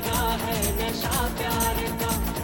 लगा है नशा प्यार का।